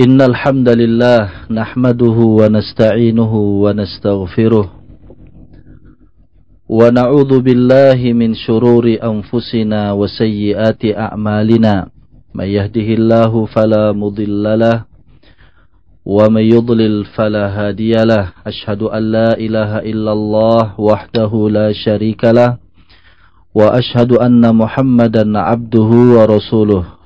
إن الحمد لله نحمده ونستعينه ونستغفره ونعوذ بالله من شرور أنفسنا وسيئات أعمالنا من يهده الله فلا مضل له ومن يضلل فلا هادي له أشهد أن لا إله إلا الله وحده لا شريك له وأشهد أن محمدا عبده ورسوله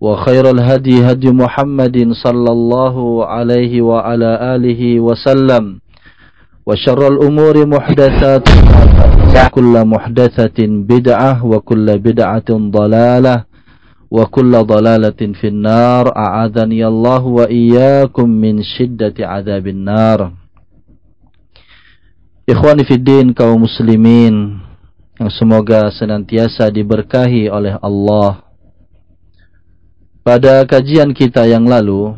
وخير الهدي هدي محمد صلى الله عليه وعلى آله وسلم وشر الأمور محدثاتها وكل محدثة بدعة وكل بدعة ضلالة وكل ضلالة في النار. أعاذني الله وإياكم من شدة عذاب النار. Ikhwani Fiddin kaum muslimin yang semoga senantiasa diberkahi oleh Allah. Pada kajian kita yang lalu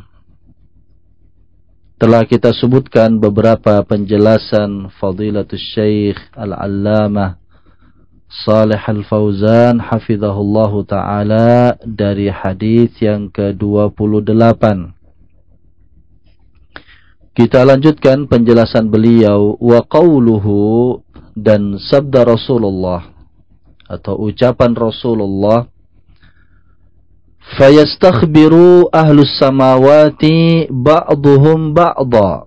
telah kita sebutkan beberapa penjelasan Fadilatul Syekh Al-Allamah Salih Al-Fauzan hafizahullahu taala dari hadis yang ke-28. Kita lanjutkan penjelasan beliau wa qauluhu dan sabda Rasulullah atau ucapan Rasulullah fayastakhbiru ahlus samawati ba'duhum ba'da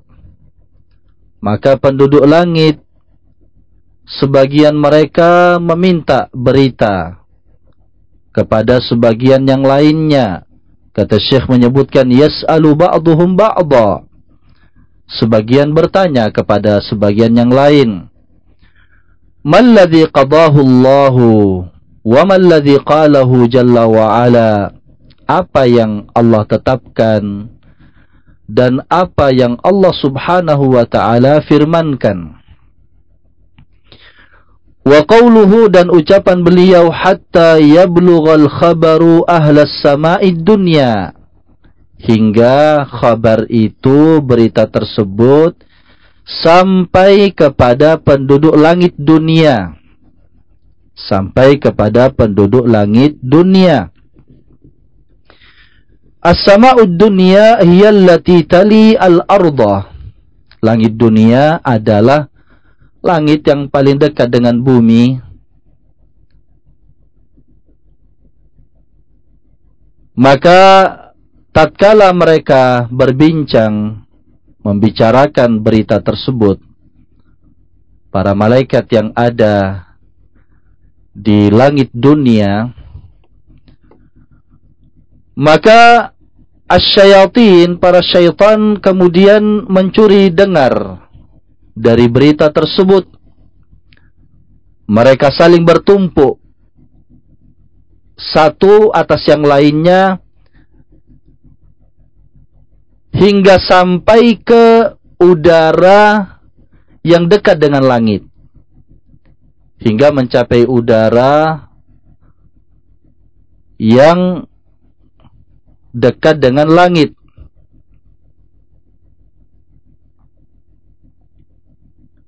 maka penduduk langit sebagian mereka meminta berita kepada sebagian yang lainnya. Kata Syekh menyebutkan yas'alu ba'duhum ba'da sebagian bertanya kepada sebagian yang lain malladhi qadahu Allahu wa malladhi qalahu jalla wa ala apa yang Allah tetapkan dan apa yang Allah Subhanahu wa taala firmankan. Wa qawluhu dan ucapan beliau hatta yablughal khabaru ahlas sama'id dunya. Hingga khabar itu berita tersebut sampai kepada penduduk langit dunia. Sampai kepada penduduk langit dunia As-sama'ud dunya hiya allati tali al-arda. Langit dunia adalah langit yang paling dekat dengan bumi. Maka tatkala mereka berbincang membicarakan berita tersebut, para malaikat yang ada di langit dunia maka asyayatin, para syaitan kemudian mencuri dengar dari berita tersebut. Mereka saling bertumpuk. Satu atas yang lainnya. Hingga sampai ke udara yang dekat dengan langit. Hingga mencapai udara yang dekat dengan langit.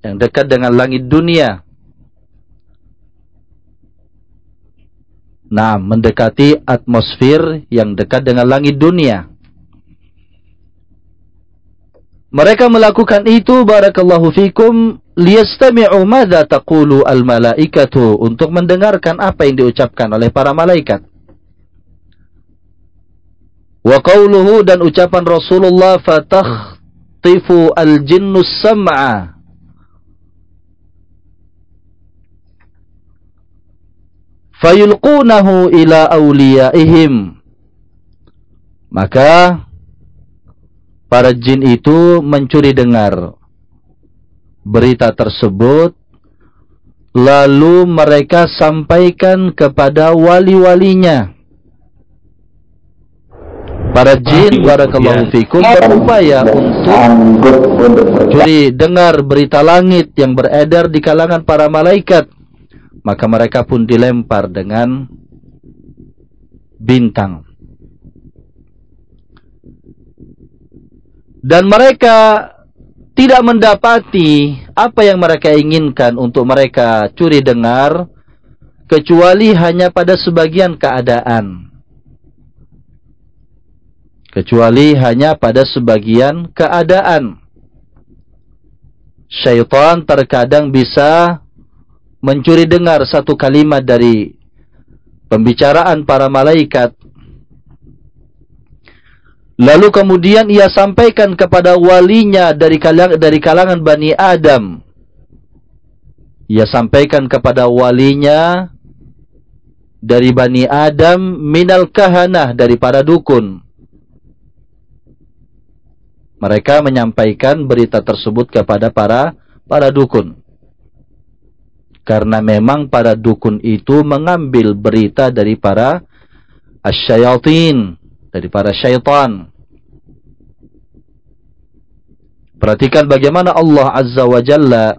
Yang dekat dengan langit dunia. Nah, mendekati atmosfer yang dekat dengan langit dunia. Mereka melakukan itu barakallahu fikum liyastami'u madza taqulu al malaikatu untuk mendengarkan apa yang diucapkan oleh para malaikat. Wa qawluhu dan ucapan Rasulullah fatakhtifu al-jinnu sam'a. fayulqunahu ila awliyaihim maka para jin itu mencuri dengar berita tersebut lalu mereka sampaikan kepada wali-walinya para jin barakallahu fikum berupaya untuk mencuri dengar berita langit yang beredar di kalangan para malaikat. Maka mereka pun dilempar dengan bintang. Dan mereka tidak mendapati apa yang mereka inginkan untuk mereka curi dengar kecuali hanya pada sebagian keadaan kecuali hanya pada sebagian keadaan syaitan terkadang bisa mencuri dengar satu kalimat dari pembicaraan para malaikat Lalu kemudian ia sampaikan kepada walinya dari kalangan, dari kalangan Bani Adam. Ia sampaikan kepada walinya dari Bani Adam minal kahanah dari para dukun. Mereka menyampaikan berita tersebut kepada para para dukun. Karena memang para dukun itu mengambil berita dari para asyayatin dari para syaitan. Perhatikan bagaimana Allah Azza wa Jalla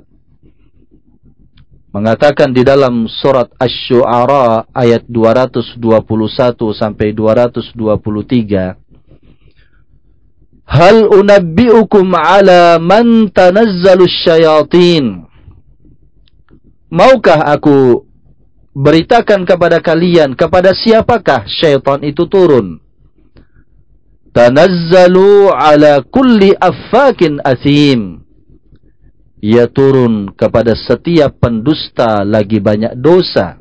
mengatakan di dalam surat Asy-Syu'ara ayat 221 sampai 223 Hal unabbi'ukum ala man tanazzalu syayatin Maukah aku beritakan kepada kalian kepada siapakah syaitan itu turun tanazzalu ala kulli affakin athim. Ia turun kepada setiap pendusta lagi banyak dosa.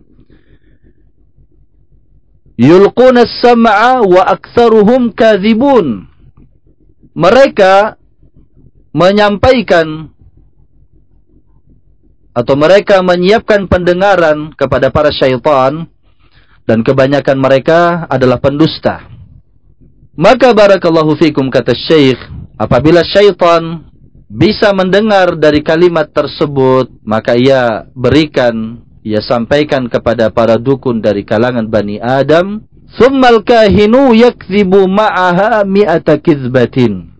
Yulquna sam'a wa aktsaruhum kadhibun. Mereka menyampaikan atau mereka menyiapkan pendengaran kepada para syaitan dan kebanyakan mereka adalah pendusta. Maka barakallahu fikum kata Syekh, apabila syaitan bisa mendengar dari kalimat tersebut, maka ia berikan, ia sampaikan kepada para dukun dari kalangan Bani Adam, "Tsummal kahinu yakdzibu ma'aha mi'ata kizbatin."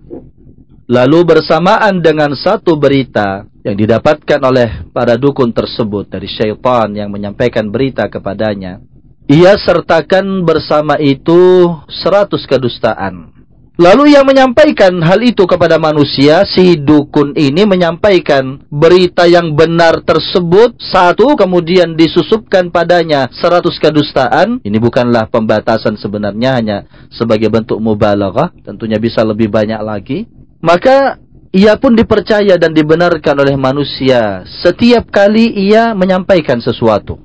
Lalu bersamaan dengan satu berita yang didapatkan oleh para dukun tersebut dari syaitan yang menyampaikan berita kepadanya, ia sertakan bersama itu seratus kedustaan. Lalu ia menyampaikan hal itu kepada manusia, si dukun ini menyampaikan berita yang benar tersebut, satu kemudian disusupkan padanya seratus kedustaan. Ini bukanlah pembatasan sebenarnya, hanya sebagai bentuk mubalaghah, tentunya bisa lebih banyak lagi. Maka ia pun dipercaya dan dibenarkan oleh manusia setiap kali ia menyampaikan sesuatu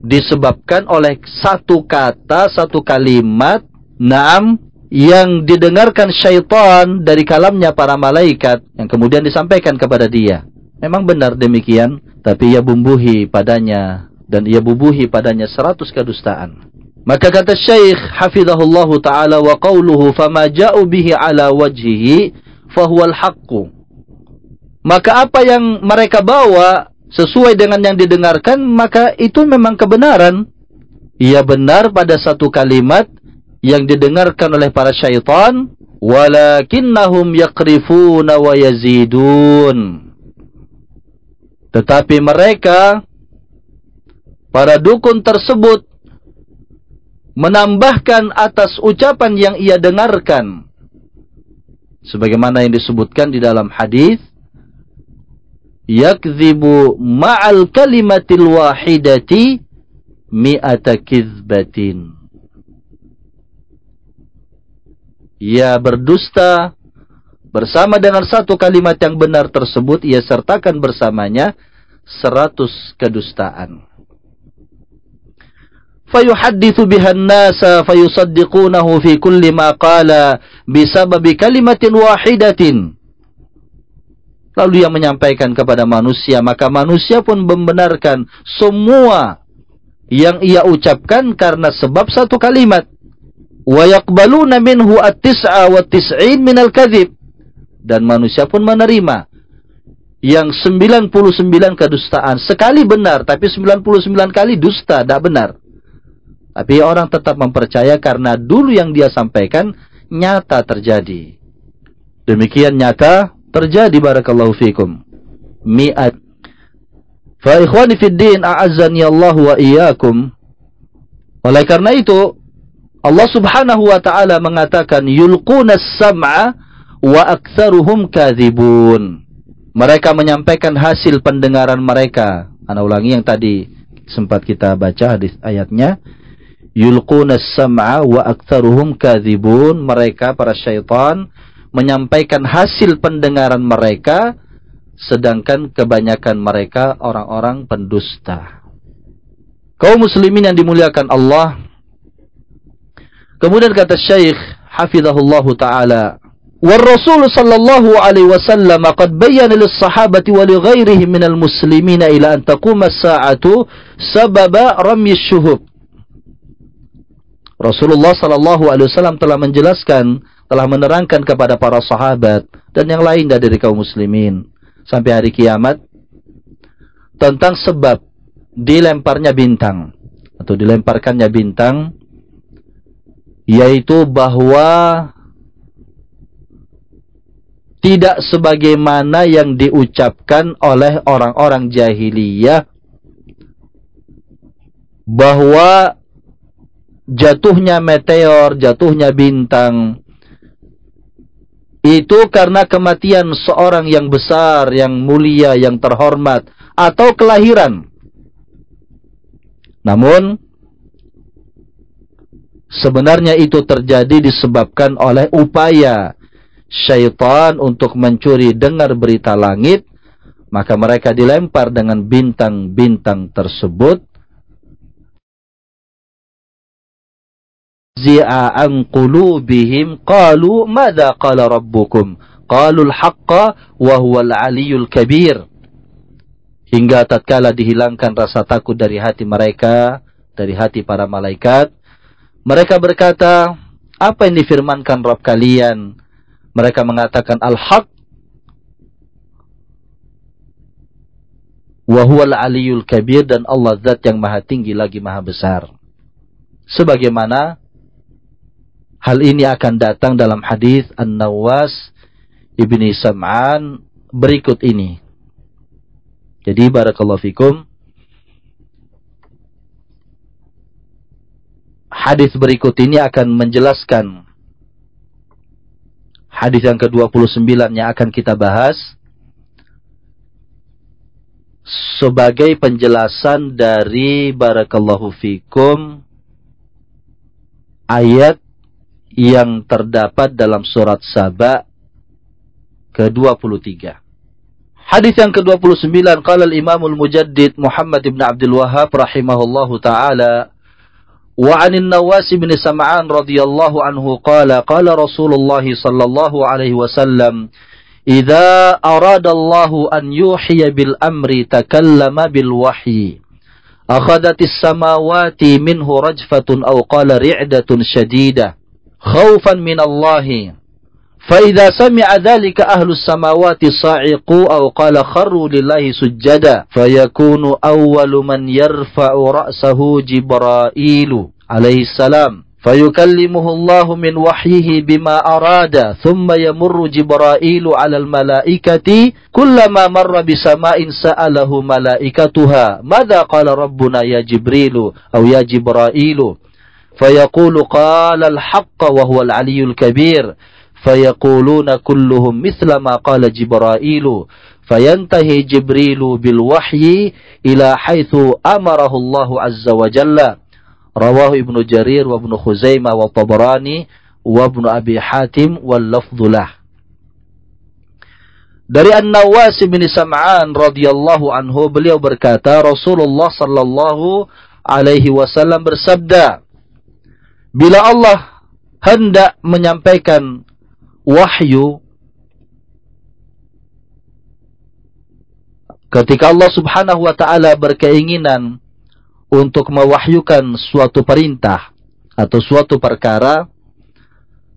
disebabkan oleh satu kata, satu kalimat, naam, yang didengarkan syaitan dari kalamnya para malaikat yang kemudian disampaikan kepada dia. Memang benar demikian, tapi ia bumbuhi padanya dan ia bubuhi padanya seratus kedustaan. Maka kata Syekh hafizahullahu taala wa qawluhu fama ja'u bihi ala wajhihi fahuwal haqqu. Maka apa yang mereka bawa sesuai dengan yang didengarkan, maka itu memang kebenaran. Ia benar pada satu kalimat yang didengarkan oleh para syaitan, walakinnahum yakrifuna wa yazidun. Tetapi mereka, para dukun tersebut, menambahkan atas ucapan yang ia dengarkan. Sebagaimana yang disebutkan di dalam hadis yakzibu ma'al kalimatil wahidati mi'ata kizbatin. Ia berdusta bersama dengan satu kalimat yang benar tersebut, ia sertakan bersamanya seratus kedustaan. Fayuhaddithu bihan nasa fayusaddiqunahu fi kulli ma qala bisababi kalimatin wahidatin Lalu ia menyampaikan kepada manusia, maka manusia pun membenarkan semua yang ia ucapkan karena sebab satu kalimat. Wa yaqbaluna minhu at-tis'a wa. Dan manusia pun menerima yang 99 kedustaan. Sekali benar, tapi 99 kali dusta, tidak benar. Tapi orang tetap mempercaya karena dulu yang dia sampaikan nyata terjadi. Demikian nyata terjadi barakallahu fikum. Mi'at Fa ikhwani fid din a'azzani Allah wa iyyakum. Oleh karena itu Allah Subhanahu wa taala mengatakan yulquna sam'a wa aktsaruhum kadzibun. Mereka menyampaikan hasil pendengaran mereka. Ana ulangi yang tadi sempat kita baca hadis ayatnya. Yulquna sam'a wa aktsaruhum kadzibun. Mereka para syaitan menyampaikan hasil pendengaran mereka sedangkan kebanyakan mereka orang-orang pendusta. Kaum muslimin yang dimuliakan Allah. Kemudian kata Syekh hafizahullah taala, "War-Rasul sallallahu alaihi wasallam qad bayyana lis-sahabati wa li ghairihim minal muslimin ila an taquma as-sa'atu sababa ramy syuhub Rasulullah sallallahu alaihi wasallam telah menjelaskan, telah menerangkan kepada para sahabat dan yang lain dari kaum muslimin sampai hari kiamat tentang sebab dilemparnya bintang atau dilemparkannya bintang yaitu bahwa tidak sebagaimana yang diucapkan oleh orang-orang jahiliyah bahwa jatuhnya meteor, jatuhnya bintang itu karena kematian seorang yang besar, yang mulia, yang terhormat, atau kelahiran. Namun, sebenarnya itu terjadi disebabkan oleh upaya syaitan untuk mencuri dengar berita langit, maka mereka dilempar dengan bintang-bintang tersebut. Zi'a an qulubihim qalu madza qala rabbukum? Qalu al-haqqa wa huwa al-aliyyul kabir. Hingga tatkala dihilangkan rasa takut dari hati mereka dari hati para malaikat mereka berkata apa yang difirmankan Rabb kalian mereka mengatakan al-haq wa huwa al-aliyyul kabir dan Allah zat yang maha tinggi lagi maha besar sebagaimana Hal ini akan datang dalam hadis An-Nawas Ibni Sam'an berikut ini. Jadi barakallahu fikum hadis berikut ini akan menjelaskan hadis yang ke-29 yang akan kita bahas sebagai penjelasan dari barakallahu fikum ayat yang terdapat dalam surat Saba ke-23. Hadis yang ke-29 qala al-Imam al-Mujaddid Muhammad ibn Abdul Wahhab rahimahullahu taala وعن النواس بن سمعان رضي الله عنه قال قال رسول الله صلى الله عليه وسلم إذا أراد الله أن يوحي بالأمر تكلم بالوحي. أخذت السماوات منه رجفة أو قال رعدة شديدة. خوفا من الله. فإذا سمع ذلك أهل السماوات صاعقوا أو قال خروا لله سجدا فيكون أول من يرفع رأسه جبرائيل عليه السلام. فيكلمه الله من وحيه بما أراد ثم يمر جبرائيل على الملائكة. كلما مر بسماء سأله ملائكتها ماذا قال ربنا يا جبريل أو يا جبرائيل؟ فيقول قال الحق وهو العلي الكبير. fayaquluna kulluhum misla ma qala Jibrailu fayantahi Jibrilu bil wahyi ila haitsu amarahu Allah azza wa jalla rawahu Ibnu Jarir wa Ibnu Khuzaimah wa Tabarani wa Ibnu Abi Hatim wal lafdzulah dari An-Nawas bin Sam'an radhiyallahu anhu beliau berkata Rasulullah sallallahu alaihi wasallam bersabda Bila Allah hendak menyampaikan wahyu ketika Allah Subhanahu wa taala berkeinginan untuk mewahyukan suatu perintah atau suatu perkara,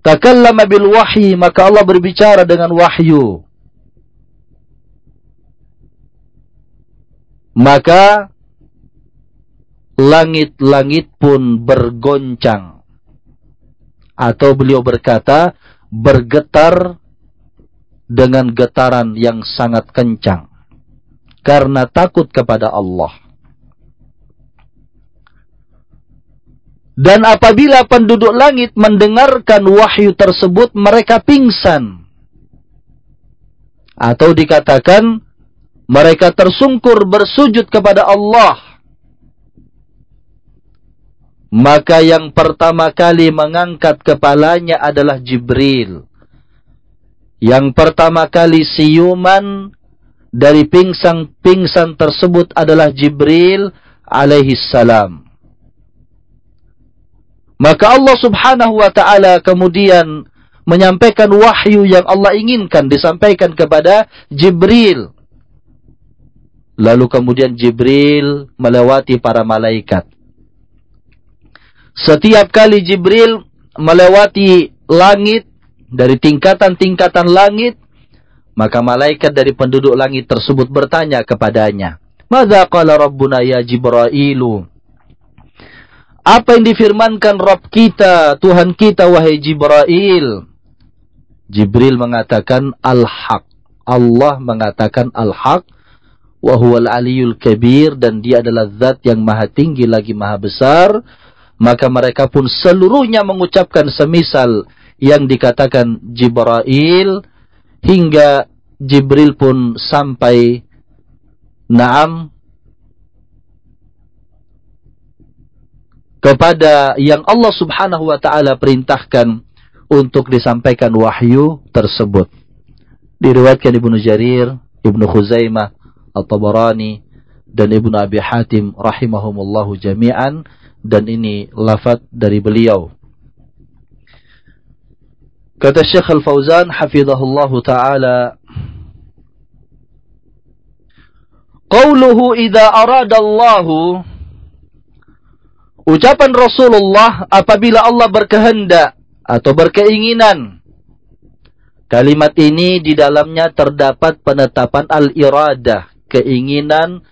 takallama bil wahyi, maka Allah berbicara dengan wahyu. Maka langit-langit pun bergoncang. Atau beliau berkata, bergetar dengan getaran yang sangat kencang. Karena takut kepada Allah. Dan apabila penduduk langit mendengarkan wahyu tersebut, mereka pingsan. Atau dikatakan, mereka tersungkur bersujud kepada Allah. Maka yang pertama kali mengangkat kepalanya adalah Jibril. Yang pertama kali siuman dari pingsan-pingsan tersebut adalah Jibril alaihi salam. Maka Allah subhanahu wa ta'ala kemudian menyampaikan wahyu yang Allah inginkan disampaikan kepada Jibril. Lalu kemudian Jibril melewati para malaikat. Setiap kali Jibril melewati langit dari tingkatan-tingkatan langit, maka malaikat dari penduduk langit tersebut bertanya kepadanya, "Madza qala rabbuna ya Jibrailu?" Apa yang difirmankan Rabb kita, Tuhan kita wahai Jibril? Jibril mengatakan al-haq. Allah mengatakan al-haq wa huwal aliyul kabir dan dia adalah zat yang maha tinggi lagi maha besar. Maka mereka pun seluruhnya mengucapkan semisal yang dikatakan Jibril hingga Jibril pun sampai Naam kepada yang Allah Subhanahu wa taala perintahkan untuk disampaikan wahyu tersebut. Diriwayatkan Ibnu Jarir, Ibnu Khuzaimah, At-Tabarani dan Ibnu Abi Hatim rahimahumullahu jami'an dan ini lafaz dari beliau. Kata Syekh Al-Fauzan hafizahullahu taala Qauluhu idza arada Allahu Ucapan Rasulullah apabila Allah berkehendak atau berkeinginan. Kalimat ini di dalamnya terdapat penetapan al-iradah, keinginan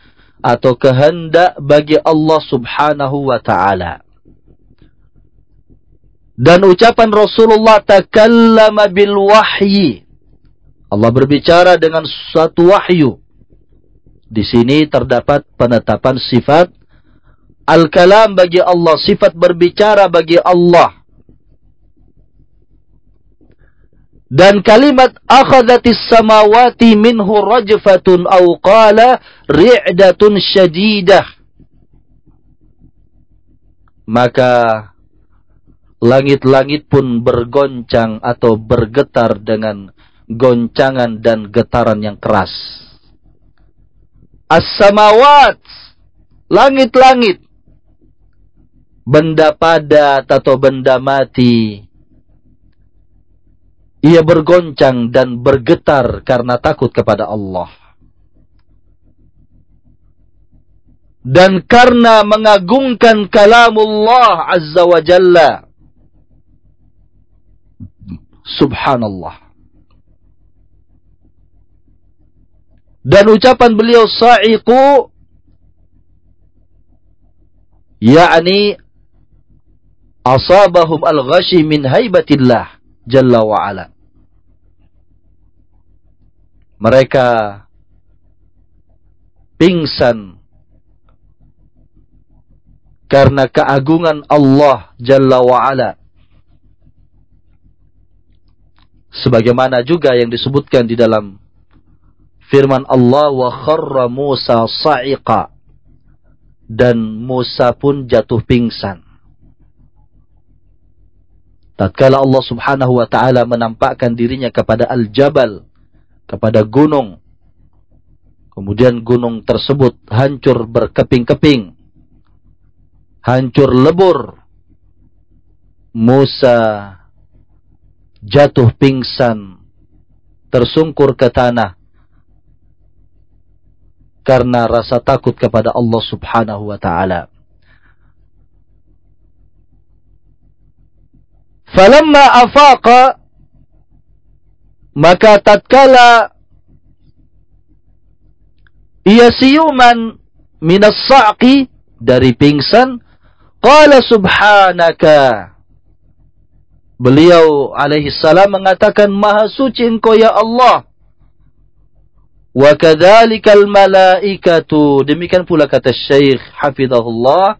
atau kehendak bagi Allah Subhanahu wa taala. Dan ucapan Rasulullah takallama bil wahyi. Allah berbicara dengan suatu wahyu. Di sini terdapat penetapan sifat Al-kalam bagi Allah, sifat berbicara bagi Allah. Dan kalimat akhadatis samawati minhu rajfatun aw qala ri'datun syadidah. Maka langit-langit pun bergoncang atau bergetar dengan goncangan dan getaran yang keras. As-samawat langit-langit benda padat atau benda mati. Ia bergoncang dan bergetar karena takut kepada Allah. Dan karena mengagungkan kalamullah azza wa jalla. Subhanallah. Dan ucapan beliau sa'iqu yakni asabahum al-ghashi min haibatillah jalla wa ala. Mereka pingsan karena keagungan Allah jalla wa ala. Sebagaimana juga yang disebutkan di dalam firman Allah wa kharra Musa sa'iqa dan Musa pun jatuh pingsan. Tatkala Allah Subhanahu wa taala menampakkan dirinya kepada al-jabal, kepada gunung. Kemudian gunung tersebut hancur berkeping-keping. Hancur lebur. Musa jatuh pingsan, tersungkur ke tanah karena rasa takut kepada Allah Subhanahu wa taala. Falamma afaqa maka tatkala ia siuman minas sa'qi dari pingsan qala subhanaka. Beliau alaihi salam mengatakan maha suci engkau ya Allah. Wa kadzalikal malaikatu demikian pula kata Syekh hafizahullah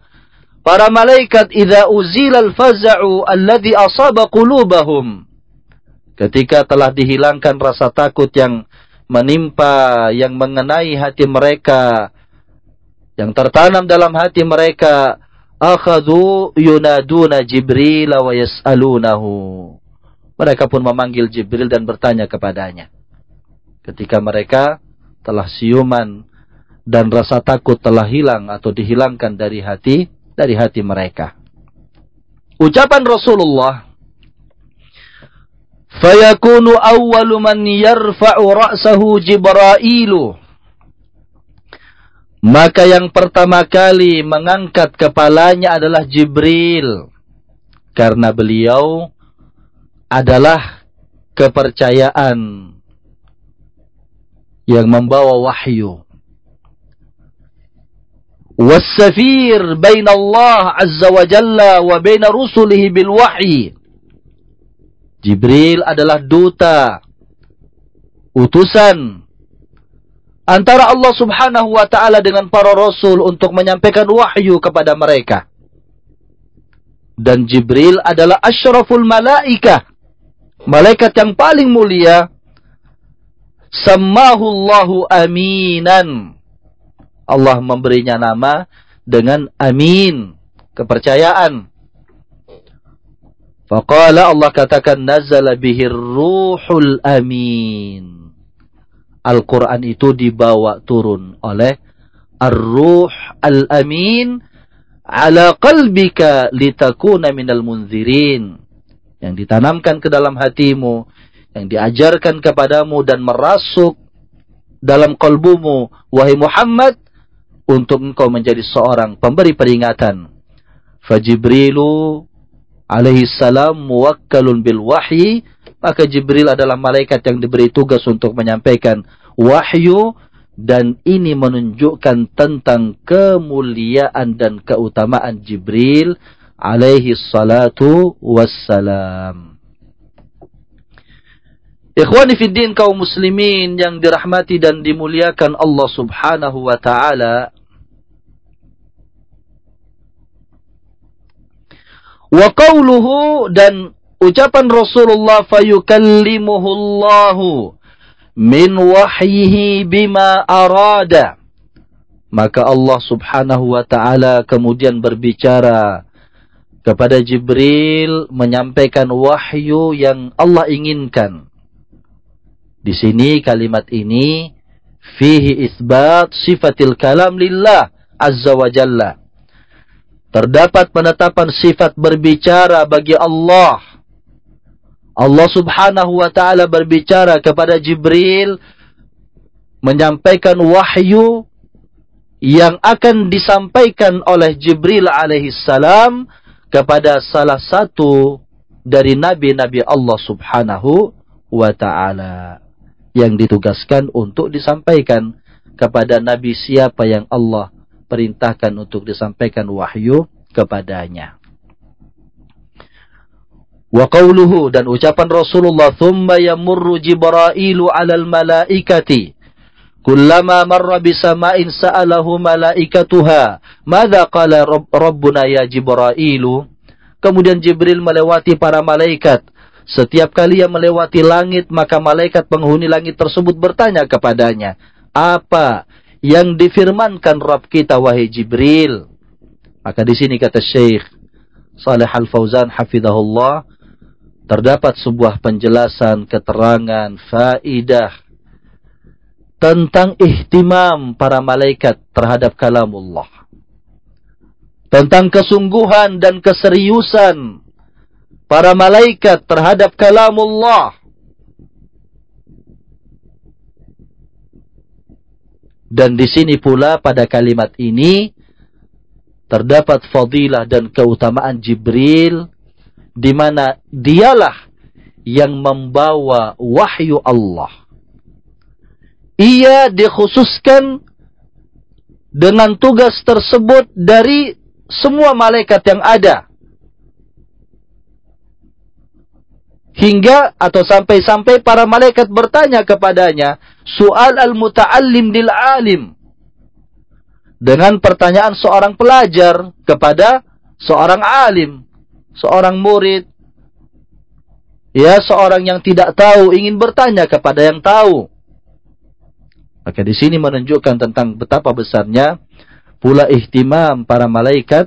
para malaikat idza uzila al-faza'u alladhi asaba qulubahum. Ketika telah dihilangkan rasa takut yang menimpa yang mengenai hati mereka yang tertanam dalam hati mereka akhadhu yunaduna Jibril wa yas'alunahu. Mereka pun memanggil Jibril dan bertanya kepadanya. Ketika mereka telah siuman dan rasa takut telah hilang atau dihilangkan dari hati dari hati mereka. Ucapan Rasulullah Fayakunu awwalu man yarfa'u ra'sahu Jibrailu. Maka yang pertama kali mengangkat kepalanya adalah Jibril. Karena beliau adalah kepercayaan yang membawa wahyu والسفير بين الله عز وجل وبين رسله بالوحي Jibril adalah duta utusan antara Allah Subhanahu wa taala dengan para rasul untuk menyampaikan wahyu kepada mereka. Dan Jibril adalah asyraful malaikah, malaikat yang paling mulia. Sammahullahu aminan. Allah memberinya nama dengan amin, kepercayaan. Faqala Allah katakan nazala bihir ruhul amin. Al-Quran itu dibawa turun oleh Ar-Ruh Al-Amin ala qalbika litakuna minal munzirin. Yang ditanamkan ke dalam hatimu, yang diajarkan kepadamu dan merasuk dalam kalbumu, wahai Muhammad, untuk engkau menjadi seorang pemberi peringatan. Fajibrilu alaihi salam muwakkalun bil wahyi, maka Jibril adalah malaikat yang diberi tugas untuk menyampaikan wahyu dan ini menunjukkan tentang kemuliaan dan keutamaan Jibril alaihi salatu wassalam. Ikhwani fiddin kaum muslimin yang dirahmati dan dimuliakan Allah subhanahu wa ta'ala. Wa qawluhu dan ucapan Rasulullah fayukallimuhu Allahu min wahyihi bima arada. Maka Allah subhanahu wa ta'ala kemudian berbicara kepada Jibril menyampaikan wahyu yang Allah inginkan. Di sini kalimat ini fihi isbat sifatil kalam lillah azza wa jalla terdapat penetapan sifat berbicara bagi Allah. Allah subhanahu wa ta'ala berbicara kepada Jibril menyampaikan wahyu yang akan disampaikan oleh Jibril alaihi salam kepada salah satu dari nabi-nabi Allah subhanahu wa ta'ala yang ditugaskan untuk disampaikan kepada nabi siapa yang Allah perintahkan untuk disampaikan wahyu kepadanya. Wa qawluhu dan ucapan Rasulullah thumma yamurru Jibrailu 'alal malaikati. Kullama marra bisama'in sa'alahu malaikatuha. Madza qala rabbuna ya Jibrailu? Kemudian Jibril melewati para malaikat. Setiap kali yang melewati langit maka malaikat penghuni langit tersebut bertanya kepadanya apa yang difirmankan Rabb kita wahai Jibril. Maka di sini kata Syekh Saleh Al-Fauzan hafizahullah terdapat sebuah penjelasan, keterangan, faidah tentang ihtimam para malaikat terhadap kalamullah. Tentang kesungguhan dan keseriusan para malaikat terhadap kalamullah Dan di sini pula pada kalimat ini terdapat fadilah dan keutamaan Jibril di mana dialah yang membawa wahyu Allah. Ia dikhususkan dengan tugas tersebut dari semua malaikat yang ada. Hingga atau sampai-sampai para malaikat bertanya kepadanya, soal al-muta'allim lil alim. Dengan pertanyaan seorang pelajar kepada seorang alim, seorang murid, ya seorang yang tidak tahu ingin bertanya kepada yang tahu. Maka di sini menunjukkan tentang betapa besarnya pula ihtimam para malaikat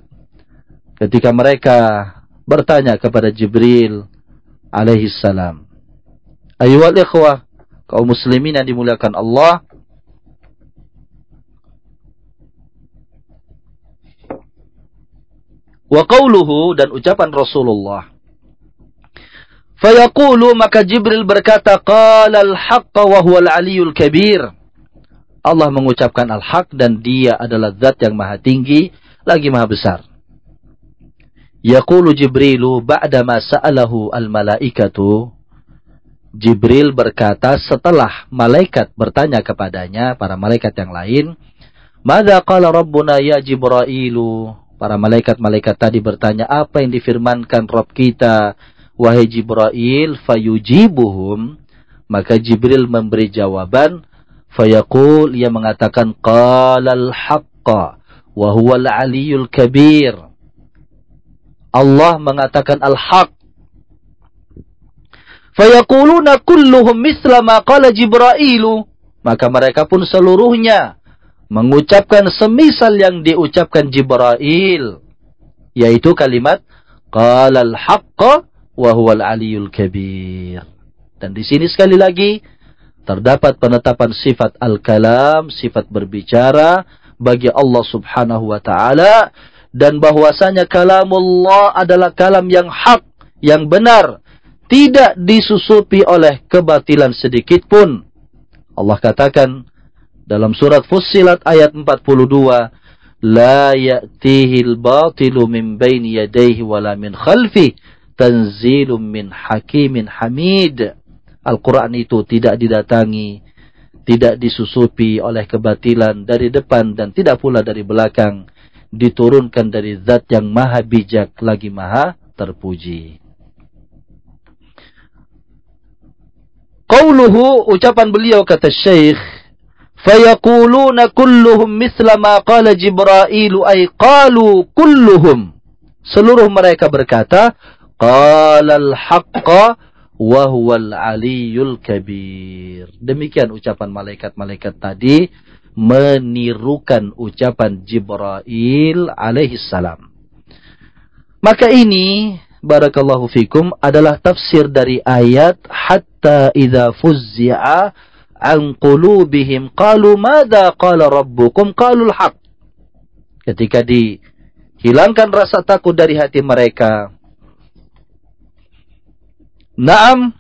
ketika mereka bertanya kepada Jibril alaihi salam. Ayuhal ikhwah, kaum muslimin yang dimuliakan Allah, wa qawluhu dan ucapan Rasulullah Fayaqulu maka Jibril berkata qala al-haqqa wa huwa al-aliyul kabir. Allah mengucapkan al-haq dan dia adalah zat yang maha tinggi lagi maha besar. Yaqulu Jibrilu ba'da ma sa'alahu al-malaikatu. Jibril berkata setelah malaikat bertanya kepadanya, para malaikat yang lain, Mada qala Rabbuna ya Jibrailu? Para malaikat-malaikat tadi bertanya, apa yang difirmankan Rabb kita wahai Jibril fayujibuhum? Maka Jibril memberi jawaban fayaqul ia mengatakan qalal haqqa wa huwal aliyul kabir Allah mengatakan al-haq fayaquluna kulluhum misla ma qala Jibrailu maka mereka pun seluruhnya mengucapkan semisal yang diucapkan Jibril yaitu kalimat qalal haqqa wa huwal aliyul kabir. Dan di sini sekali lagi terdapat penetapan sifat al-kalam, sifat berbicara bagi Allah Subhanahu wa taala dan bahwasanya kalamullah adalah kalam yang hak, yang benar, tidak disusupi oleh kebatilan sedikit pun. Allah katakan dalam surat Fussilat ayat 42, "La ya'tihi al-batilu min baini yadayhi wala min khalfihi." tanzilum min hakimin hamid. Al-Quran itu tidak didatangi, tidak disusupi oleh kebatilan dari depan dan tidak pula dari belakang. Diturunkan dari zat yang maha bijak lagi maha terpuji. Qauluhu ucapan beliau kata Syekh fayaquluna kulluhum misla ma qala Jibril ay qalu kulluhum seluruh mereka berkata qalal haqqa wa huwal aliyul kabir. Demikian ucapan malaikat-malaikat tadi menirukan ucapan Jibril alaihi salam. Maka ini barakallahu fikum adalah tafsir dari ayat hatta idza fuzzi'a an qulubihim qalu madza qala rabbukum qalul haq. Ketika dihilangkan rasa takut dari hati mereka, Naam.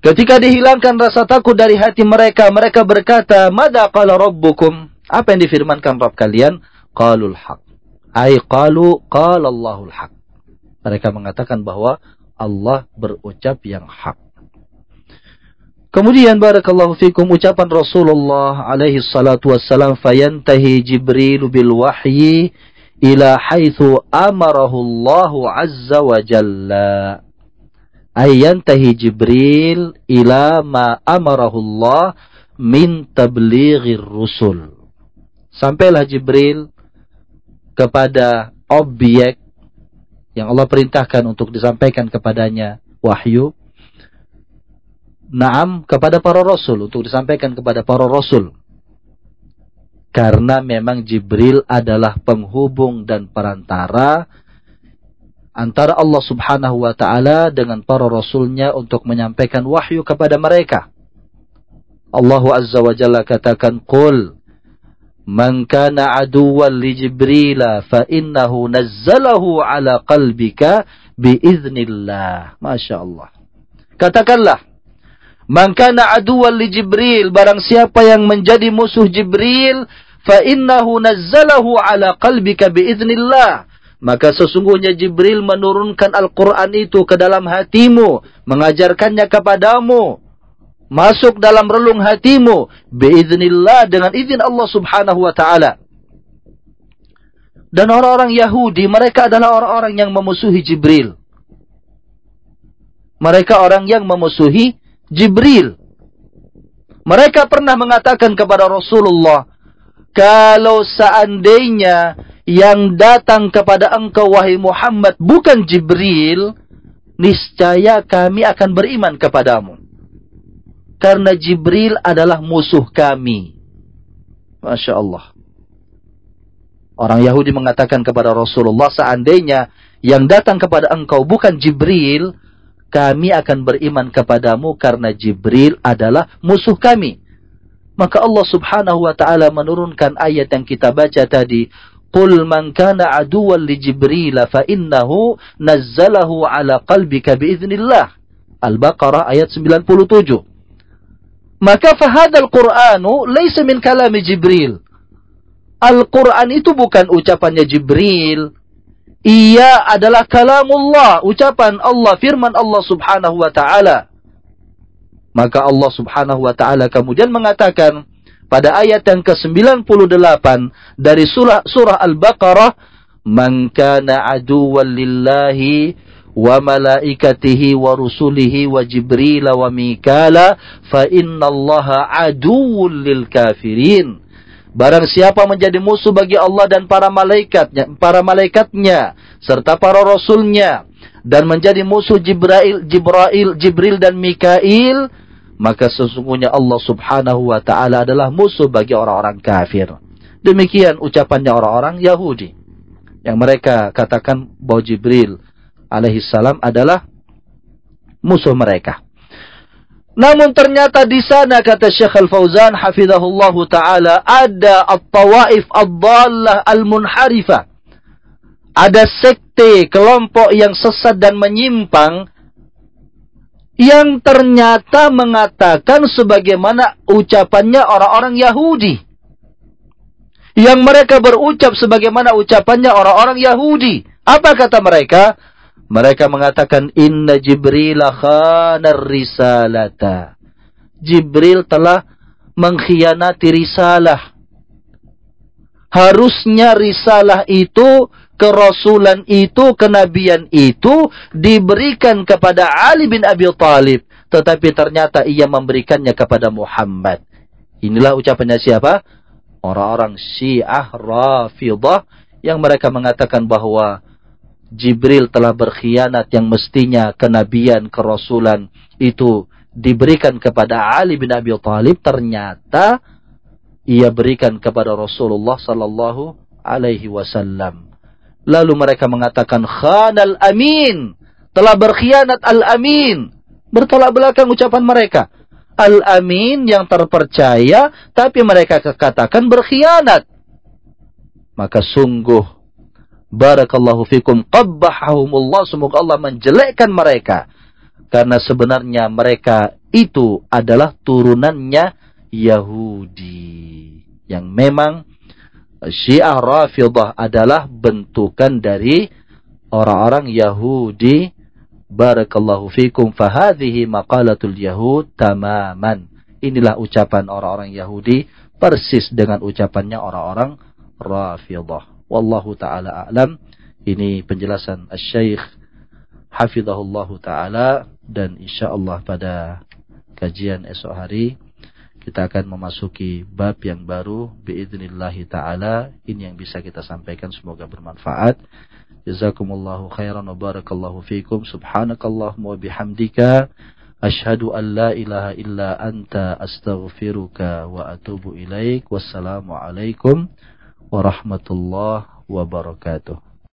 Ketika dihilangkan rasa takut dari hati mereka, mereka berkata, "Mada qala rabbukum?" Apa yang difirmankan Rabb kalian? Qalul haq. Ai qalu qala Allahul haq. Mereka mengatakan bahwa Allah berucap yang hak. Kemudian barakallahu fikum ucapan Rasulullah alaihi salatu wassalam fayantahi Jibril bil wahyi ila haitsu amarahu azza wa jalla ayyantahi Jibril ila ma amarahullah min tablighir rusul. Sampailah Jibril kepada objek yang Allah perintahkan untuk disampaikan kepadanya wahyu. Naam kepada para rasul untuk disampaikan kepada para rasul. Karena memang Jibril adalah penghubung dan perantara antara Allah subhanahu wa ta'ala dengan para rasulnya untuk menyampaikan wahyu kepada mereka. Allah azza wa jalla katakan, Qul, Man kana aduwan li Jibrila fa innahu nazzalahu ala qalbika biiznillah. Masya Allah. Katakanlah, Man kana aduwan li Jibril, barang siapa yang menjadi musuh Jibril, fa innahu nazzalahu ala qalbika biiznillah maka sesungguhnya Jibril menurunkan Al-Quran itu ke dalam hatimu, mengajarkannya kepadamu, masuk dalam relung hatimu, biiznillah dengan izin Allah subhanahu wa ta'ala. Dan orang-orang Yahudi, mereka adalah orang-orang yang memusuhi Jibril. Mereka orang yang memusuhi Jibril. Mereka pernah mengatakan kepada Rasulullah, kalau seandainya yang datang kepada engkau wahai Muhammad bukan Jibril, niscaya kami akan beriman kepadamu. Karena Jibril adalah musuh kami. Masya Allah. Orang Yahudi mengatakan kepada Rasulullah, seandainya yang datang kepada engkau bukan Jibril, kami akan beriman kepadamu karena Jibril adalah musuh kami. Maka Allah subhanahu wa ta'ala menurunkan ayat yang kita baca tadi. Qul man kana aduwan li Jibril fa innahu nazzalahu ala qalbika biiznillah. Al-Baqarah ayat 97. Maka fahadal Qur'anu laysa min kalami Jibril. Al-Quran itu bukan ucapannya Jibril. Ia adalah kalamullah, ucapan Allah, firman Allah subhanahu wa ta'ala. Maka Allah subhanahu wa ta'ala kemudian mengatakan, pada ayat yang ke-98 dari surah surah Al-Baqarah, "Man kana aduwwan lillahi wa malaikatihi wa rusulihi wa Jibril wa Mikala fa innallaha aduwwul lil kafirin." Barang siapa menjadi musuh bagi Allah dan para malaikatnya, para malaikatnya serta para rasulnya dan menjadi musuh Jibril, Jibril, Jibril dan Mikail, maka sesungguhnya Allah subhanahu wa ta'ala adalah musuh bagi orang-orang kafir. Demikian ucapannya orang-orang Yahudi. Yang mereka katakan bahwa Jibril alaihissalam adalah musuh mereka. Namun ternyata di sana kata Syekh Al-Fauzan hafizahullah taala ada at-tawaif ad-dhallah al-munharifa. Ada sekte kelompok yang sesat dan menyimpang yang ternyata mengatakan sebagaimana ucapannya orang-orang Yahudi. Yang mereka berucap sebagaimana ucapannya orang-orang Yahudi. Apa kata mereka? Mereka mengatakan inna Jibril khanar risalata. Jibril telah mengkhianati risalah. Harusnya risalah itu kerasulan itu, kenabian itu diberikan kepada Ali bin Abi Thalib. Tetapi ternyata ia memberikannya kepada Muhammad. Inilah ucapannya siapa? Orang-orang Syiah Rafidah yang mereka mengatakan bahwa Jibril telah berkhianat yang mestinya kenabian, kerasulan itu diberikan kepada Ali bin Abi Thalib. Ternyata ia berikan kepada Rasulullah sallallahu alaihi wasallam. Lalu mereka mengatakan khanal amin. Telah berkhianat al-amin. Bertolak belakang ucapan mereka. Al-amin yang terpercaya tapi mereka katakan berkhianat. Maka sungguh barakallahu fikum qabbahahumullah semoga Allah menjelekkan mereka karena sebenarnya mereka itu adalah turunannya Yahudi yang memang Syiah Rafidah adalah bentukan dari orang-orang Yahudi. Barakallahu fikum fahadhihi maqalatul Yahud tamaman. Inilah ucapan orang-orang Yahudi persis dengan ucapannya orang-orang Rafidah. Wallahu taala a'lam. Ini penjelasan Asy-Syaikh taala dan insyaallah pada kajian esok hari kita akan memasuki bab yang baru biidnillahi taala. Ini yang bisa kita sampaikan semoga bermanfaat. Jazakumullahu khairan wa barakallahu fikum. Subhanakallahumma wa bihamdika asyhadu an la ilaha illa anta astaghfiruka wa atubu ilaik. Wassalamu alaikum warahmatullahi wabarakatuh.